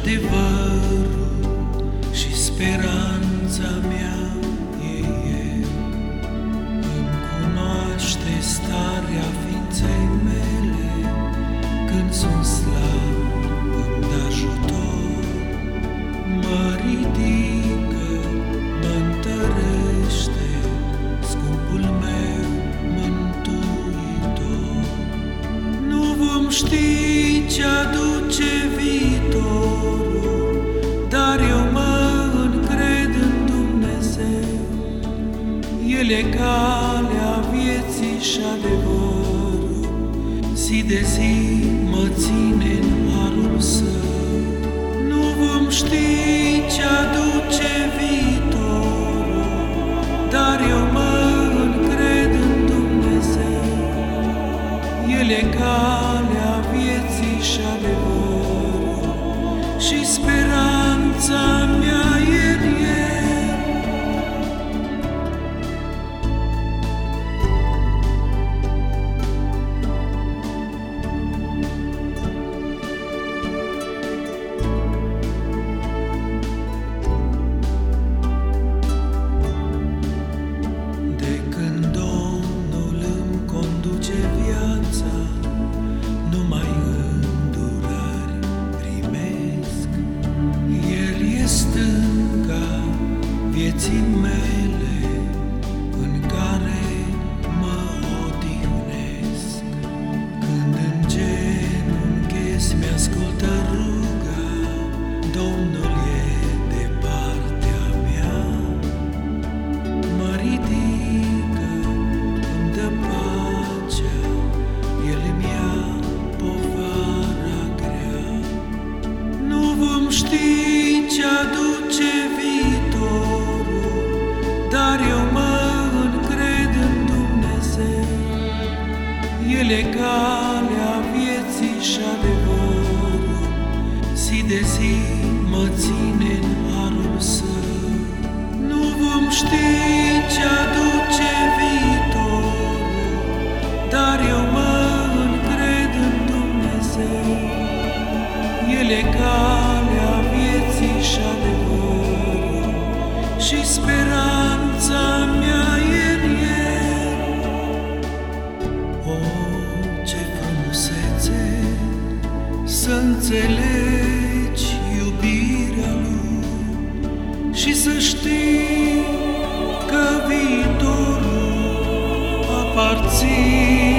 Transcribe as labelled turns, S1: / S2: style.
S1: adevărul și speranța mea e El. Îmi cunoaște starea ființei mele când sunt slab, îmi dă ajutor. Mă ridică, mă întărește, scumpul meu mântuitor. Nu vom ști ce aduce viitorul, dar eu mă încred în Dumnezeu. El e calea vieții și adevărul, zi de zi mă ține în harul său. Nu vom ști ce aduce viitorul, vieții zi de zi mă ține în harul său. Nu vom ști ce aduce viitorul, dar eu mă încred în Dumnezeu. El e calea vieții și adevărul și speranța mea e în El. O, ce frumusețe să înțeleg see.